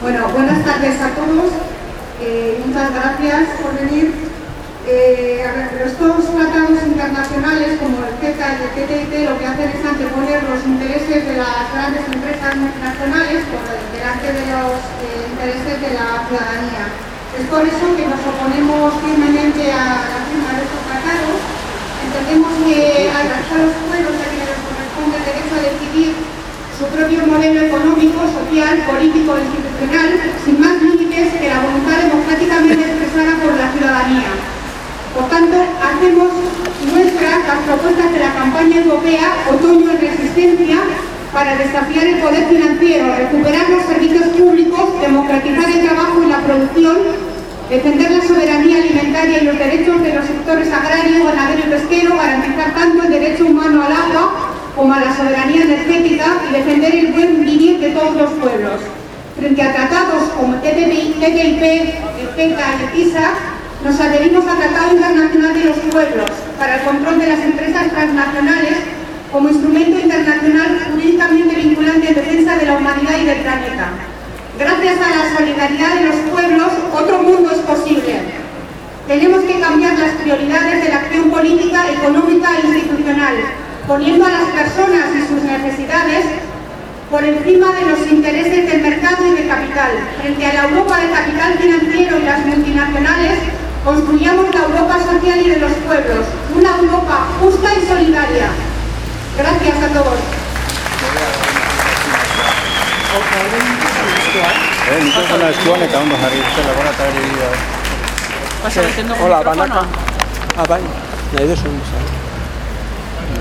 Bueno, buenas tardes a todos. Eh, muchas gracias por venir. Eh, ver, estos tratados internacionales como el CETA y el TTIP lo que hacen es anteponer los intereses de las grandes empresas multinacionales por delante de los eh, intereses de la ciudadanía. Es por eso que nos oponemos firmemente a la firma de estos tratados. Entendemos que a los pueblos a quienes les corresponde el derecho a decidir su propio modelo económico, social, político institucional, sin más límites que la voluntad democráticamente expresada por la ciudadanía. Por tanto, hacemos nuestras las propuestas de la campaña europea Otoño en Resistencia para desafiar el poder financiero, recuperar los servicios públicos, democratizar el trabajo y la producción, defender la soberanía alimentaria y los derechos de los sectores agrario, ganadero y pesquero, garantizar tanto el derecho humano al agua como a la soberanía energética y defender el buen vivir de todos los pueblos. Frente a tratados como TTIP, CETA y TISA, nos adherimos al Tratado Internacional de los Pueblos para el control de las empresas transnacionales como instrumento internacional jurídicamente vinculante en defensa de la humanidad y del planeta. Gracias a la solidaridad de los pueblos, otro mundo es posible. Tenemos que cambiar las prioridades de la acción política, económica e institucional poniendo a las personas por encima de los intereses del mercado y del capital. Frente a la Europa del capital financiero y las multinacionales, construyamos la Europa social y de los pueblos, una Europa justa y solidaria. Gracias a todos. Hola,